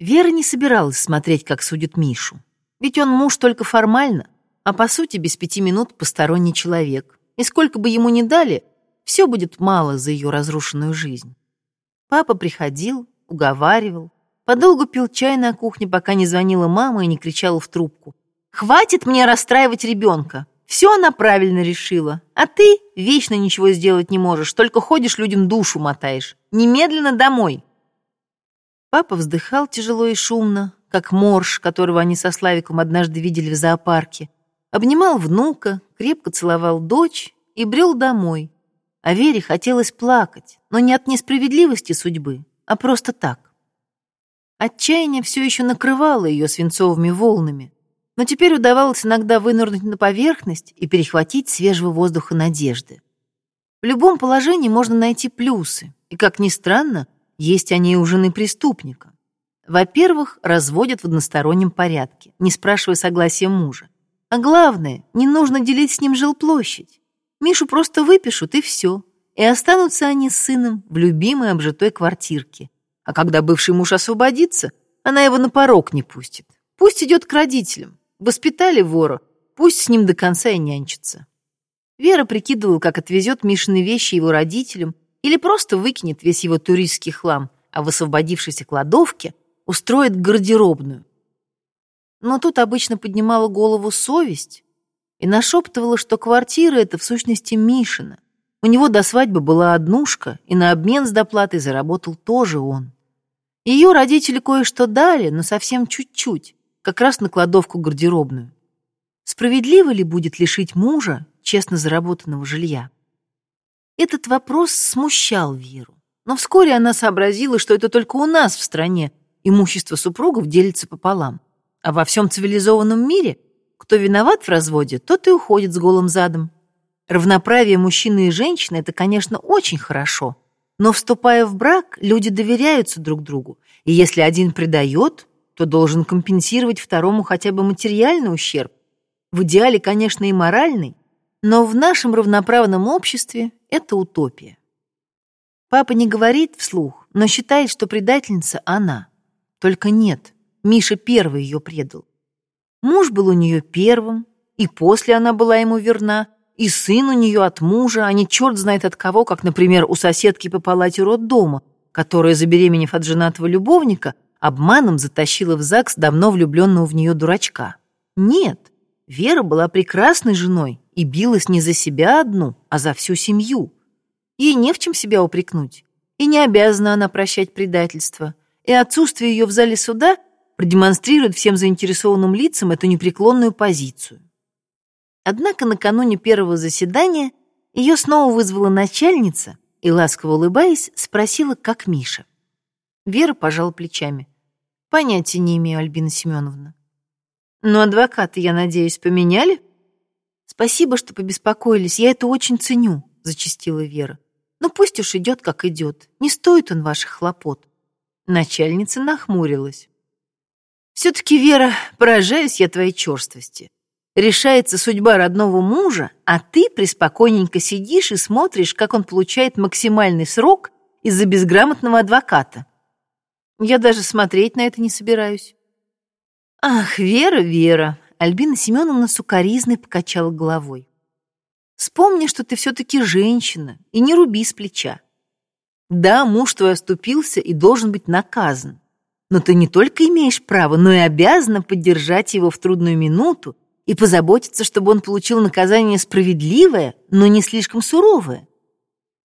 Вера не собиралась смотреть, как судят Мишу. Ведь он муж только формально, а по сути без пяти минут посторонний человек. И сколько бы ему ни дали, все будет мало за ее разрушенную жизнь. Папа приходил, уговаривал, подолгу пил чай на кухне, пока не звонила мама и не кричала в трубку. «Хватит мне расстраивать ребенка! Все она правильно решила, а ты вечно ничего сделать не можешь, только ходишь людям душу мотаешь. Немедленно домой!» Папа вздыхал тяжело и шумно, как морж, которого они со Славиком однажды видели в зоопарке. Обнимал внука, крепко целовал дочь и брел домой. А Вере хотелось плакать, но не от несправедливости судьбы, а просто так. Отчаяние все еще накрывало ее свинцовыми волнами, но теперь удавалось иногда вынырнуть на поверхность и перехватить свежего воздуха надежды. В любом положении можно найти плюсы, и, как ни странно, есть они у жены преступника. Во-первых, разводят в одностороннем порядке, не спрашивая согласия мужа. А главное, не нужно делить с ним жилплощадь. Мишу просто выпишут, и все. И останутся они с сыном в любимой обжитой квартирке. А когда бывший муж освободится, она его на порог не пустит. Пусть идет к родителям. Воспитали вора, пусть с ним до конца и нянчится. Вера прикидывала, как отвезет Мишины вещи его родителям, или просто выкинет весь его туристский хлам, а в освободившейся кладовке устроит гардеробную. Но тут обычно поднимала голову совесть и нашептывала, что квартира эта в сущности Мишина. У него до свадьбы была однушка, и на обмен с доплатой заработал тоже он. Ее родители кое-что дали, но совсем чуть-чуть, как раз на кладовку гардеробную. Справедливо ли будет лишить мужа честно заработанного жилья? Этот вопрос смущал Веру. Но вскоре она сообразила, что это только у нас в стране имущество супругов делится пополам. А во всем цивилизованном мире, кто виноват в разводе, тот и уходит с голым задом. Равноправие мужчины и женщины – это, конечно, очень хорошо. Но, вступая в брак, люди доверяются друг другу. И если один предает, то должен компенсировать второму хотя бы материальный ущерб. В идеале, конечно, и моральный, но в нашем равноправном обществе это утопия. Папа не говорит вслух, но считает, что предательница она. Только нет, Миша первый ее предал. Муж был у нее первым, и после она была ему верна, и сын у нее от мужа, а не черт знает от кого, как, например, у соседки по палате роддома, которая, забеременев от женатого любовника, обманом затащила в ЗАГС давно влюбленного в нее дурачка. Нет, Вера была прекрасной женой и билась не за себя одну, а за всю семью. Ей не в чем себя упрекнуть. И не обязана она прощать предательство. И отсутствие ее в зале суда продемонстрирует всем заинтересованным лицам эту непреклонную позицию. Однако накануне первого заседания ее снова вызвала начальница и, ласково улыбаясь, спросила, как Миша. Вера пожала плечами. «Понятия не имею, Альбина Семеновна». Но адвокаты, я надеюсь, поменяли? Спасибо, что побеспокоились. Я это очень ценю, зачастила Вера. Ну пусть уж идет, как идет. Не стоит он ваших хлопот. Начальница нахмурилась. Все-таки, Вера, поражаюсь я твоей черствости. Решается судьба родного мужа, а ты преспокойненько сидишь и смотришь, как он получает максимальный срок из-за безграмотного адвоката. Я даже смотреть на это не собираюсь. «Ах, Вера, Вера!» Альбина Семеновна сукоризной покачала головой. «Вспомни, что ты все-таки женщина, и не руби с плеча. Да, муж твой оступился и должен быть наказан. Но ты не только имеешь право, но и обязана поддержать его в трудную минуту и позаботиться, чтобы он получил наказание справедливое, но не слишком суровое.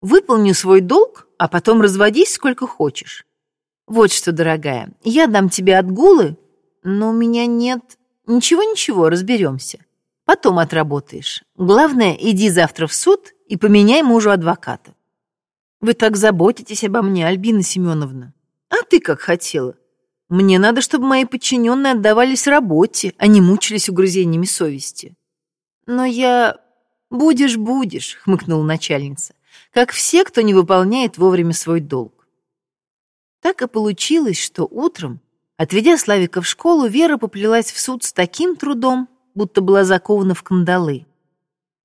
Выполни свой долг, а потом разводись сколько хочешь. Вот что, дорогая, я дам тебе отгулы но у меня нет... Ничего-ничего, разберемся. Потом отработаешь. Главное, иди завтра в суд и поменяй мужу адвоката. Вы так заботитесь обо мне, Альбина Семеновна. А ты как хотела. Мне надо, чтобы мои подчиненные отдавались работе, а не мучились угрызениями совести. Но я... Будешь, будешь, хмыкнула начальница. Как все, кто не выполняет вовремя свой долг. Так и получилось, что утром Отведя Славика в школу, Вера поплелась в суд с таким трудом, будто была закована в кандалы.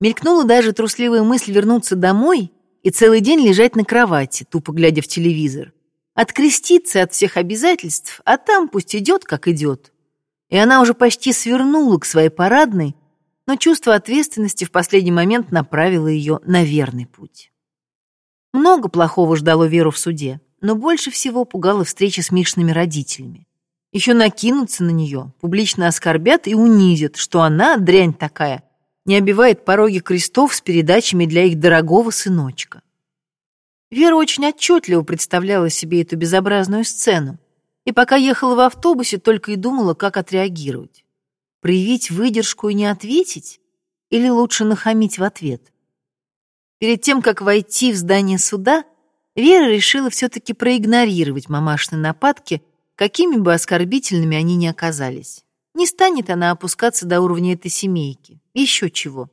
Мелькнула даже трусливая мысль вернуться домой и целый день лежать на кровати, тупо глядя в телевизор. откреститься от всех обязательств, а там пусть идет, как идет. И она уже почти свернула к своей парадной, но чувство ответственности в последний момент направило ее на верный путь. Много плохого ждало Веру в суде, но больше всего пугала встреча с Мишными родителями. Еще накинутся на нее, публично оскорбят и унизят, что она, дрянь такая, не обивает пороги крестов с передачами для их дорогого сыночка. Вера очень отчетливо представляла себе эту безобразную сцену, и пока ехала в автобусе, только и думала, как отреагировать. Проявить выдержку и не ответить? Или лучше нахамить в ответ? Перед тем, как войти в здание суда, Вера решила все-таки проигнорировать мамашные нападки, какими бы оскорбительными они ни оказались. Не станет она опускаться до уровня этой семейки. Еще чего.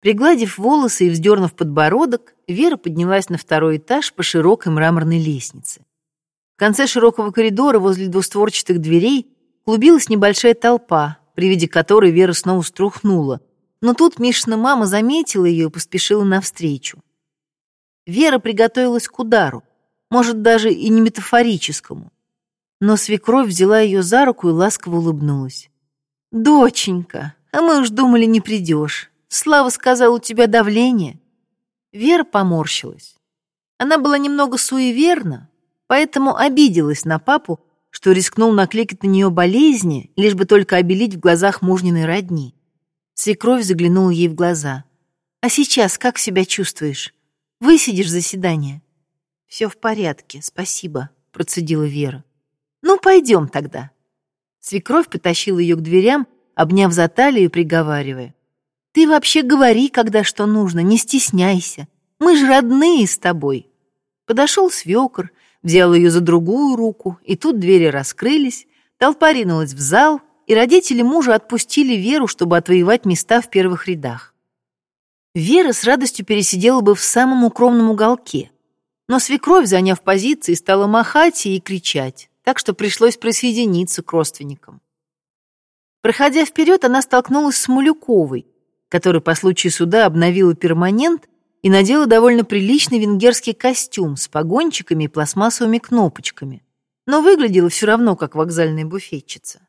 Пригладив волосы и вздернув подбородок, Вера поднялась на второй этаж по широкой мраморной лестнице. В конце широкого коридора возле двустворчатых дверей клубилась небольшая толпа, при виде которой Вера снова струхнула. Но тут Мишина мама заметила ее и поспешила навстречу. Вера приготовилась к удару, может, даже и не метафорическому. Но свекровь взяла ее за руку и ласково улыбнулась. «Доченька, а мы уж думали, не придешь. Слава сказал, у тебя давление». Вера поморщилась. Она была немного суеверна, поэтому обиделась на папу, что рискнул накликать на нее болезни, лишь бы только обелить в глазах мужниной родни. Свекровь заглянула ей в глаза. «А сейчас как себя чувствуешь? Высидишь заседание?» «Все в порядке, спасибо», — процедила Вера. «Ну, пойдем тогда». Свекровь потащила ее к дверям, обняв за талию и приговаривая. «Ты вообще говори, когда что нужно, не стесняйся. Мы же родные с тобой». Подошел свекор, взял ее за другую руку, и тут двери раскрылись, толпа ринулась в зал, и родители мужа отпустили Веру, чтобы отвоевать места в первых рядах. Вера с радостью пересидела бы в самом укромном уголке, но свекровь, заняв позиции, стала махать и кричать, так что пришлось присоединиться к родственникам. Проходя вперед, она столкнулась с Малюковой, который по случаю суда обновила перманент и надела довольно приличный венгерский костюм с погончиками и пластмассовыми кнопочками, но выглядела все равно как вокзальная буфетчица.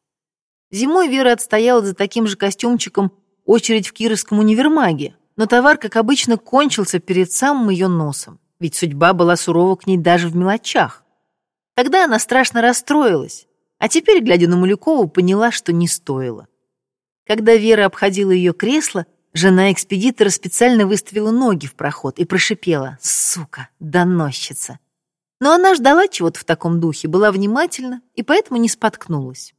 Зимой Вера отстояла за таким же костюмчиком очередь в Кировском универмаге, но товар, как обычно, кончился перед самым ее носом, ведь судьба была сурова к ней даже в мелочах. Тогда она страшно расстроилась, а теперь, глядя на Малюкову, поняла, что не стоило. Когда Вера обходила ее кресло, Жена экспедитора специально выставила ноги в проход и прошипела «Сука, доносчица!». Но она ждала чего-то в таком духе, была внимательна и поэтому не споткнулась.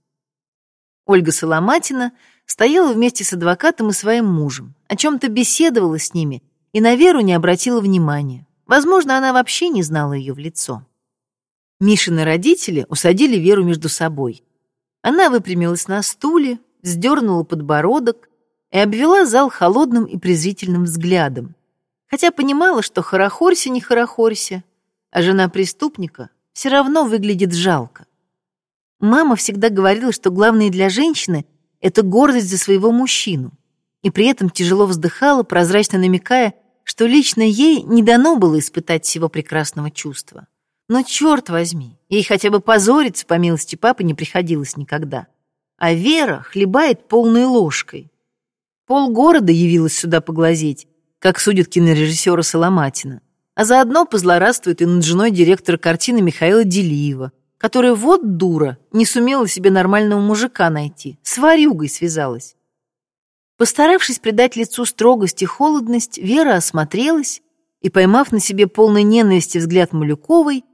Ольга Соломатина стояла вместе с адвокатом и своим мужем, о чем-то беседовала с ними и на Веру не обратила внимания. Возможно, она вообще не знала ее в лицо. Мишины родители усадили Веру между собой. Она выпрямилась на стуле, вздернула подбородок и обвела зал холодным и презрительным взглядом, хотя понимала, что хорохорься не хорохорься, а жена преступника все равно выглядит жалко. Мама всегда говорила, что главное для женщины — это гордость за своего мужчину, и при этом тяжело вздыхала, прозрачно намекая, что лично ей не дано было испытать всего прекрасного чувства. Но черт возьми, ей хотя бы позориться, по милости папы, не приходилось никогда. А Вера хлебает полной ложкой, Полгорода явилась сюда поглазеть, как судит кинорежиссера Соломатина. А заодно позлорадствует и над женой директора картины Михаила Делиева, которая вот дура, не сумела себе нормального мужика найти, с варюгой связалась. Постаравшись придать лицу строгость и холодность, Вера осмотрелась и, поймав на себе полной ненависти взгляд Малюковой,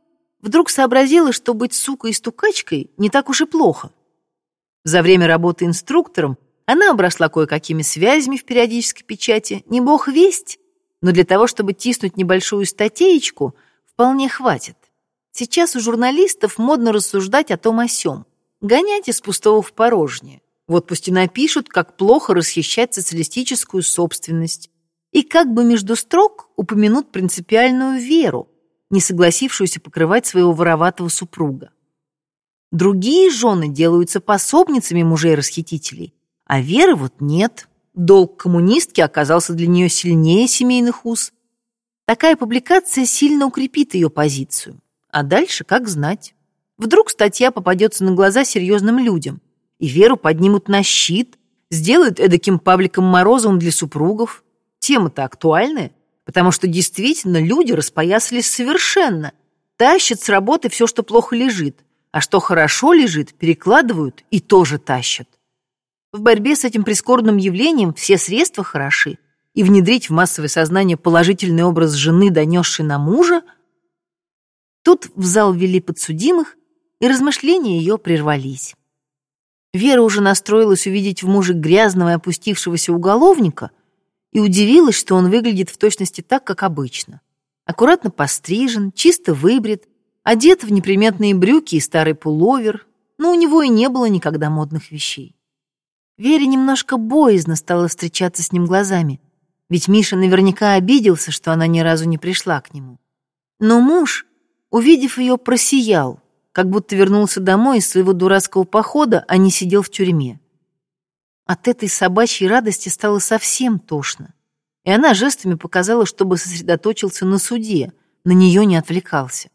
вдруг сообразила, что быть сукой и стукачкой не так уж и плохо. За время работы инструктором она обросла кое-какими связями в периодической печати. Не бог весть, но для того, чтобы тиснуть небольшую статейку, вполне хватит. Сейчас у журналистов модно рассуждать о том о сём. Гонять из пустого в порожнее. Вот пусть и напишут, как плохо расхищать социалистическую собственность. И как бы между строк упомянут принципиальную веру, не согласившуюся покрывать своего вороватого супруга. Другие жены делаются пособницами мужей-расхитителей, а Веры вот нет. Долг коммунистки оказался для нее сильнее семейных уз. Такая публикация сильно укрепит ее позицию. А дальше как знать. Вдруг статья попадется на глаза серьезным людям, и Веру поднимут на щит, сделают эдаким Павликом Морозовым для супругов. Тема-то актуальная, потому что действительно люди распоясались совершенно, тащат с работы все, что плохо лежит, а что хорошо лежит, перекладывают и тоже тащат. В борьбе с этим прискорбным явлением все средства хороши, и внедрить в массовое сознание положительный образ жены, донесшей на мужа, Тут в зал ввели подсудимых, и размышления ее прервались. Вера уже настроилась увидеть в муже грязного и опустившегося уголовника и удивилась, что он выглядит в точности так, как обычно. Аккуратно пострижен, чисто выбрит, одет в неприметные брюки и старый пуловер, но у него и не было никогда модных вещей. Вере немножко боязно стало встречаться с ним глазами, ведь Миша наверняка обиделся, что она ни разу не пришла к нему. Но муж, увидев ее, просиял, как будто вернулся домой из своего дурацкого похода, а не сидел в тюрьме. От этой собачьей радости стало совсем тошно, и она жестами показала, чтобы сосредоточился на суде, на нее не отвлекался.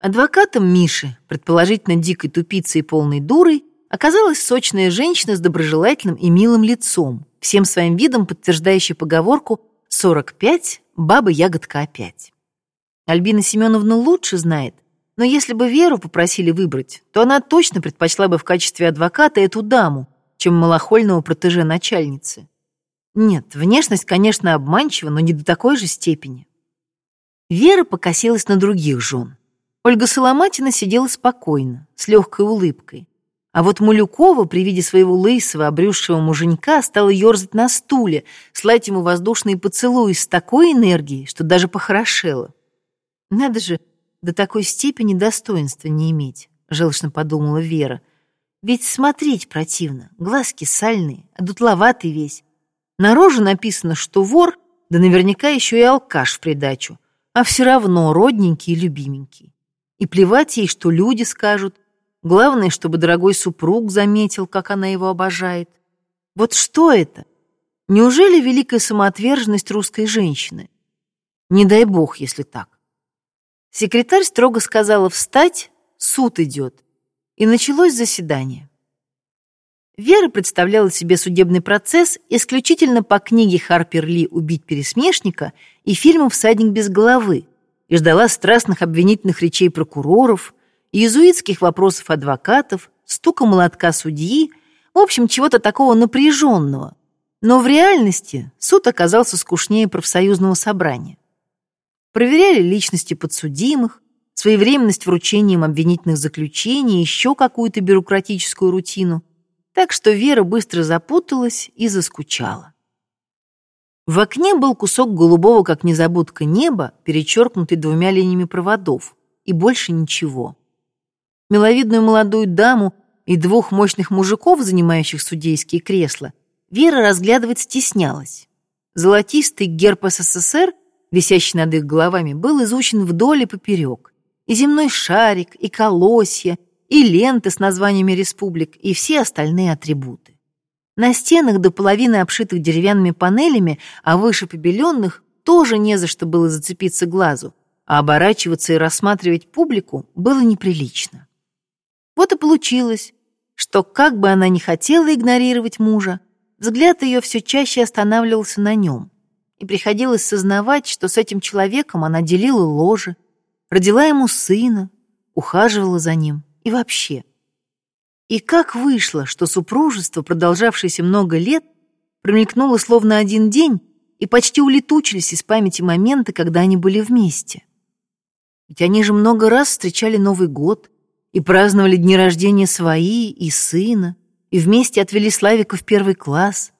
Адвокатом Миши, предположительно дикой тупицей и полной дурой, оказалась сочная женщина с доброжелательным и милым лицом, всем своим видом подтверждающей поговорку «45, баба ягодка опять». Альбина Семеновна лучше знает, но если бы Веру попросили выбрать, то она точно предпочла бы в качестве адвоката эту даму, чем малохольного протеже начальницы. Нет, внешность, конечно, обманчива, но не до такой же степени. Вера покосилась на других жен. Ольга Соломатина сидела спокойно, с легкой улыбкой. А вот Мулюкова при виде своего лысого, обрюзшего муженька стала ерзать на стуле, слать ему воздушные поцелуи с такой энергией, что даже похорошела. Надо же, до такой степени достоинства не иметь, желчно подумала Вера. Ведь смотреть противно, глазки сальные, а дутловатый весь. На роже написано, что вор, да наверняка еще и алкаш в придачу, а все равно родненький и любименький. И плевать ей, что люди скажут. Главное, чтобы дорогой супруг заметил, как она его обожает. Вот что это? Неужели великая самоотверженность русской женщины? Не дай бог, если так. Секретарь строго сказала встать, суд идет. И началось заседание. Вера представляла себе судебный процесс исключительно по книге Харпер Ли «Убить пересмешника» и фильму «Всадник без головы» и ждала страстных обвинительных речей прокуроров, иезуитских вопросов адвокатов, стука молотка судьи, в общем, чего-то такого напряженного. Но в реальности суд оказался скучнее профсоюзного собрания проверяли личности подсудимых, своевременность вручением обвинительных заключений, еще какую-то бюрократическую рутину. Так что Вера быстро запуталась и заскучала. В окне был кусок голубого, как незабудка, неба, перечеркнутый двумя линиями проводов, и больше ничего. Миловидную молодую даму и двух мощных мужиков, занимающих судейские кресла, Вера разглядывать стеснялась. Золотистый герб СССР висящий над их головами, был изучен вдоль и поперек. И земной шарик, и колосья, и ленты с названиями республик, и все остальные атрибуты. На стенах до половины обшитых деревянными панелями, а выше побеленных, тоже не за что было зацепиться глазу, а оборачиваться и рассматривать публику было неприлично. Вот и получилось, что как бы она ни хотела игнорировать мужа, взгляд ее все чаще останавливался на нем и приходилось сознавать, что с этим человеком она делила ложе, родила ему сына, ухаживала за ним и вообще. И как вышло, что супружество, продолжавшееся много лет, промелькнуло словно один день и почти улетучились из памяти моменты, когда они были вместе. Ведь они же много раз встречали Новый год и праздновали дни рождения свои и сына, и вместе отвели Славика в первый класс —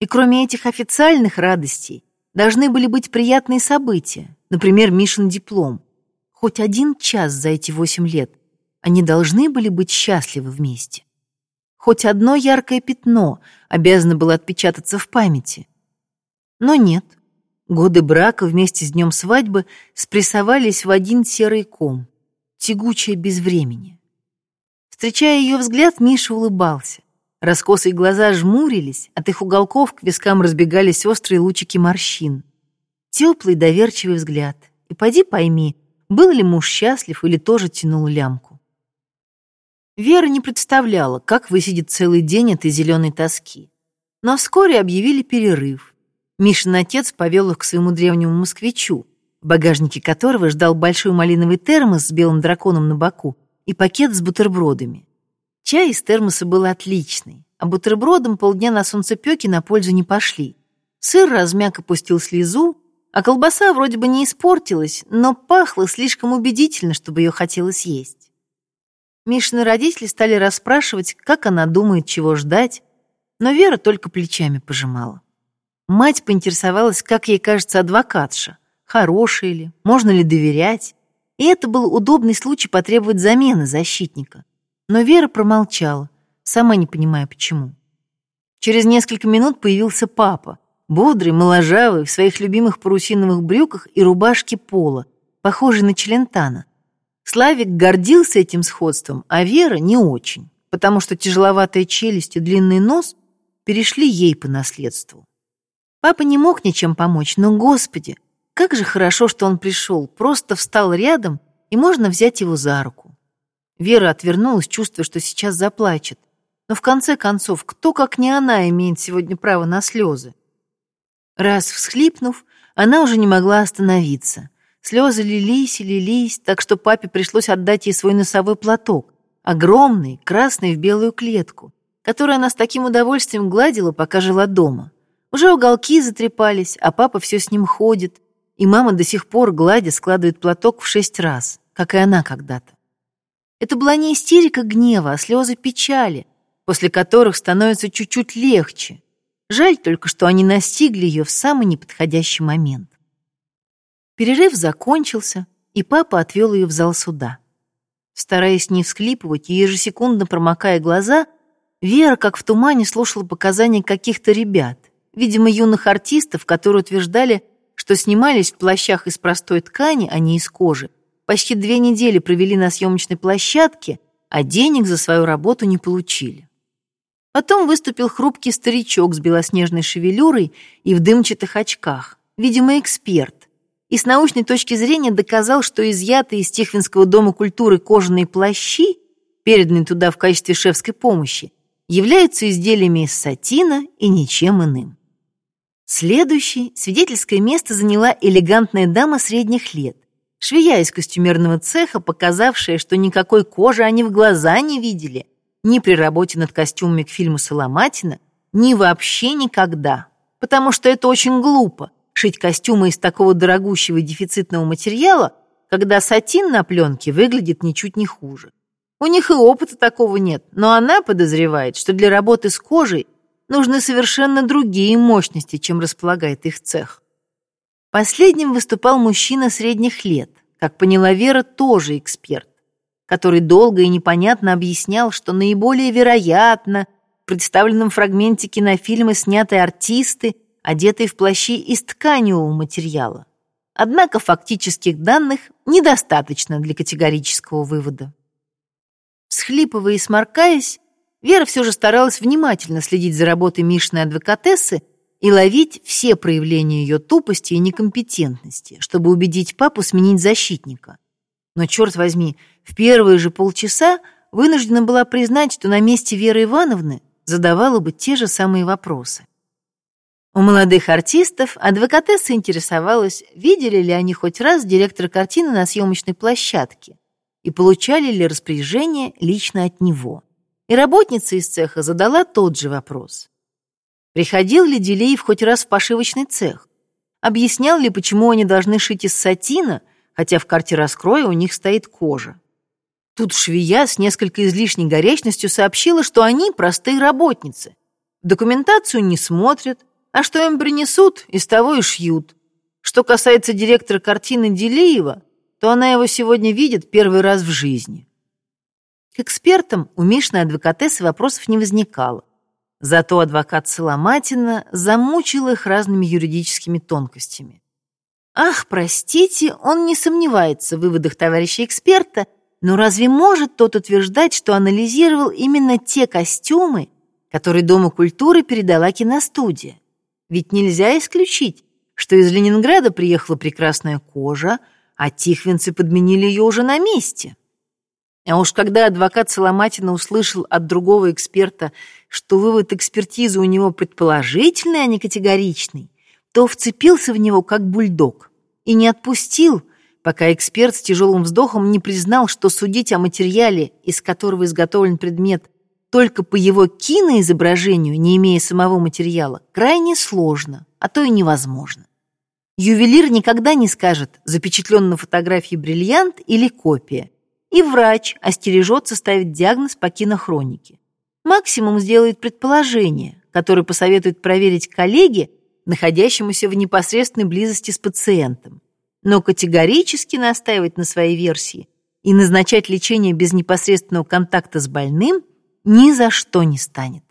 и кроме этих официальных радостей должны были быть приятные события, например, Мишин диплом. Хоть один час за эти восемь лет они должны были быть счастливы вместе. Хоть одно яркое пятно обязано было отпечататься в памяти. Но нет. Годы брака вместе с днем свадьбы спрессовались в один серый ком, тягучее безвремени. Встречая ее взгляд, Миша улыбался. Раскосые глаза жмурились, от их уголков к вискам разбегались острые лучики морщин. Теплый, доверчивый взгляд. И поди пойми, был ли муж счастлив или тоже тянул лямку. Вера не представляла, как высидит целый день этой зеленой тоски. Но вскоре объявили перерыв. Мишин отец повел их к своему древнему москвичу, в багажнике которого ждал большой малиновый термос с белым драконом на боку и пакет с бутербродами. Чай из термоса был отличный, а бутербродом полдня на солнцепёке на пользу не пошли. Сыр размяк опустил слезу, а колбаса вроде бы не испортилась, но пахла слишком убедительно, чтобы ее хотелось есть. Мишины родители стали расспрашивать, как она думает, чего ждать, но Вера только плечами пожимала. Мать поинтересовалась, как ей кажется адвокатша, хорошая ли, можно ли доверять, и это был удобный случай потребовать замены защитника. Но Вера промолчала, сама не понимая почему. Через несколько минут появился папа, Бодрый, моложавый, в своих любимых парусиновых брюках и рубашке пола, похожий на Челентана. Славик гордился этим сходством, а Вера не очень, потому что тяжеловатая челюсть и длинный нос перешли ей по наследству. Папа не мог ничем помочь, но, господи, как же хорошо, что он пришел, просто встал рядом, и можно взять его за руку. Вера отвернулась, чувствуя, что сейчас заплачет. Но в конце концов, кто, как не она, имеет сегодня право на слезы? Раз всхлипнув, она уже не могла остановиться. Слезы лились и лились, так что папе пришлось отдать ей свой носовой платок, огромный, красный в белую клетку, который она с таким удовольствием гладила, пока жила дома. Уже уголки затрепались, а папа все с ним ходит, и мама до сих пор, гладя, складывает платок в шесть раз, как и она когда-то. Это была не истерика гнева, а слезы печали, после которых становится чуть-чуть легче, Жаль только, что они настигли ее в самый неподходящий момент. Перерыв закончился, и папа отвел ее в зал суда. Стараясь не всхлипывать и ежесекундно промокая глаза, Вера, как в тумане, слушала показания каких-то ребят, видимо, юных артистов, которые утверждали, что снимались в плащах из простой ткани, а не из кожи, почти две недели провели на съемочной площадке, а денег за свою работу не получили. Потом выступил хрупкий старичок с белоснежной шевелюрой и в дымчатых очках, видимо, эксперт, и с научной точки зрения доказал, что изъятые из Тихвинского дома культуры кожаные плащи, переданные туда в качестве шефской помощи, являются изделиями из сатина и ничем иным. Следующий свидетельское место заняла элегантная дама средних лет, швея из костюмерного цеха, показавшая, что никакой кожи они в глаза не видели – ни при работе над костюмами к фильму Соломатина, ни вообще никогда. Потому что это очень глупо — шить костюмы из такого дорогущего и дефицитного материала, когда сатин на пленке выглядит ничуть не хуже. У них и опыта такого нет, но она подозревает, что для работы с кожей нужны совершенно другие мощности, чем располагает их цех. Последним выступал мужчина средних лет. Как поняла Вера, тоже эксперт который долго и непонятно объяснял, что наиболее вероятно в представленном фрагменте кинофильма сняты артисты, одетые в плащи из тканевого материала. Однако фактических данных недостаточно для категорического вывода. Схлипывая и сморкаясь, Вера все же старалась внимательно следить за работой Мишиной адвокатессы и ловить все проявления ее тупости и некомпетентности, чтобы убедить папу сменить защитника. Но, черт возьми, в первые же полчаса вынуждена была признать, что на месте Веры Ивановны задавала бы те же самые вопросы. У молодых артистов адвокатесса интересовалась, видели ли они хоть раз директора картины на съемочной площадке и получали ли распоряжение лично от него. И работница из цеха задала тот же вопрос. Приходил ли Делеев хоть раз в пошивочный цех? Объяснял ли, почему они должны шить из сатина, хотя в карте раскроя у них стоит кожа? Тут швея с несколько излишней горячностью сообщила, что они простые работницы. Документацию не смотрят, а что им принесут, из того и шьют. Что касается директора картины Делиева, то она его сегодня видит первый раз в жизни. К экспертам у Мишной адвокатессы вопросов не возникало. Зато адвокат Соломатина замучил их разными юридическими тонкостями. Ах, простите, он не сомневается в выводах товарища эксперта но разве может тот утверждать, что анализировал именно те костюмы, которые Дома культуры передала киностудия? Ведь нельзя исключить, что из Ленинграда приехала прекрасная кожа, а тихвинцы подменили ее уже на месте. А уж когда адвокат Соломатина услышал от другого эксперта, что вывод экспертизы у него предположительный, а не категоричный, то вцепился в него как бульдог и не отпустил, пока эксперт с тяжелым вздохом не признал, что судить о материале, из которого изготовлен предмет, только по его киноизображению, не имея самого материала, крайне сложно, а то и невозможно. Ювелир никогда не скажет, запечатлен на фотографии бриллиант или копия, и врач остережется ставить диагноз по кинохронике. Максимум сделает предположение, которое посоветует проверить коллеге, находящемуся в непосредственной близости с пациентом. Но категорически настаивать на своей версии и назначать лечение без непосредственного контакта с больным ни за что не станет.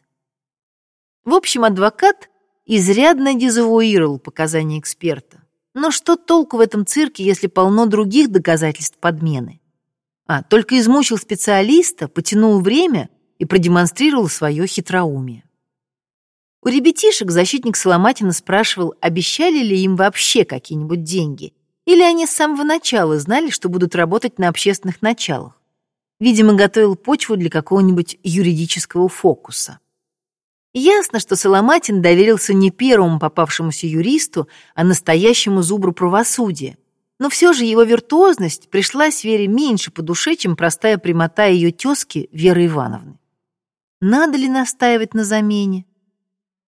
В общем, адвокат изрядно дезавуировал показания эксперта. Но что толку в этом цирке, если полно других доказательств подмены? А, только измучил специалиста, потянул время и продемонстрировал свое хитроумие. У ребятишек защитник Соломатина спрашивал, обещали ли им вообще какие-нибудь деньги, или они с самого начала знали, что будут работать на общественных началах. Видимо, готовил почву для какого-нибудь юридического фокуса. Ясно, что Соломатин доверился не первому попавшемуся юристу, а настоящему зубру правосудия, но все же его виртуозность пришлась Вере меньше по душе, чем простая прямота ее тезки Веры Ивановны. Надо ли настаивать на замене?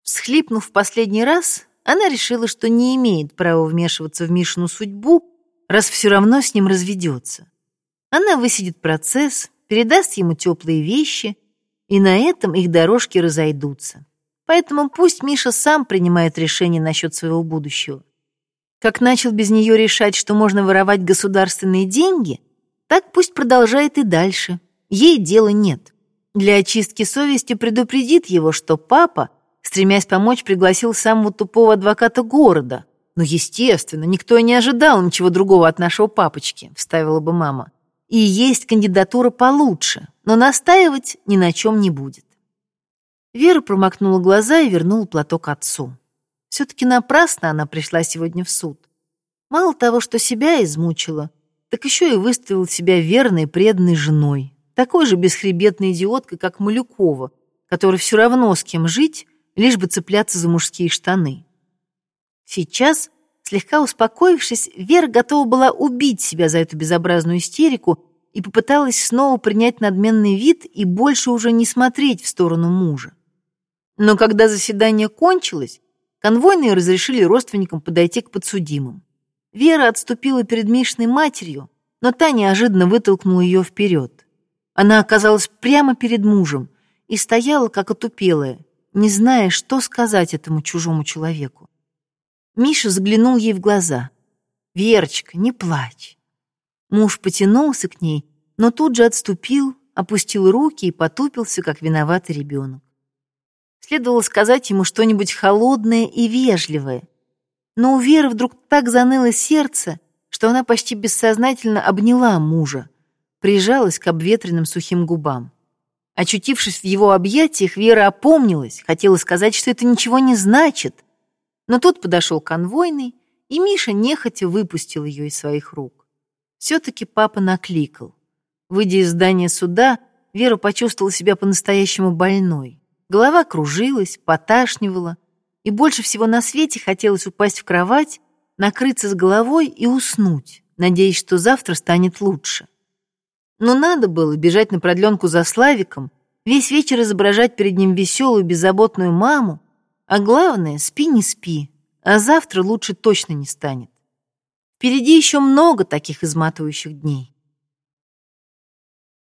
Всхлипнув в последний раз, она решила, что не имеет права вмешиваться в Мишину судьбу, раз все равно с ним разведется. Она высидит процесс, передаст ему теплые вещи, и на этом их дорожки разойдутся. Поэтому пусть Миша сам принимает решение насчет своего будущего. Как начал без нее решать, что можно воровать государственные деньги, так пусть продолжает и дальше. Ей дела нет. Для очистки совести предупредит его, что папа, стремясь помочь, пригласил самого тупого адвоката города. Ну, естественно, никто и не ожидал ничего другого от нашего папочки, вставила бы мама. И есть кандидатура получше, но настаивать ни на чем не будет. Вера промокнула глаза и вернула платок отцу. Все-таки напрасно она пришла сегодня в суд. Мало того, что себя измучила, так еще и выставил себя верной, преданной женой, такой же бесхребетной идиоткой, как Малюкова, которой все равно с кем жить, лишь бы цепляться за мужские штаны. Сейчас, слегка успокоившись, Вера готова была убить себя за эту безобразную истерику и попыталась снова принять надменный вид и больше уже не смотреть в сторону мужа. Но когда заседание кончилось, Конвойные разрешили родственникам подойти к подсудимым. Вера отступила перед Мишной матерью, но та неожиданно вытолкнула ее вперед. Она оказалась прямо перед мужем и стояла, как отупелая, не зная, что сказать этому чужому человеку. Миша заглянул ей в глаза. «Верочка, не плачь». Муж потянулся к ней, но тут же отступил, опустил руки и потупился, как виноватый ребенок. Следовало сказать ему что-нибудь холодное и вежливое. Но у Веры вдруг так заныло сердце, что она почти бессознательно обняла мужа, прижалась к обветренным сухим губам. Очутившись в его объятиях, Вера опомнилась, хотела сказать, что это ничего не значит. Но тут подошел конвойный, и Миша нехотя выпустил ее из своих рук. Все-таки папа накликал. Выйдя из здания суда, Вера почувствовала себя по-настоящему больной. Голова кружилась, поташнивала, и больше всего на свете хотелось упасть в кровать, накрыться с головой и уснуть, надеясь, что завтра станет лучше. Но надо было бежать на продленку за Славиком, весь вечер изображать перед ним веселую, беззаботную маму, а главное, спи не спи, а завтра лучше точно не станет. Впереди еще много таких изматывающих дней.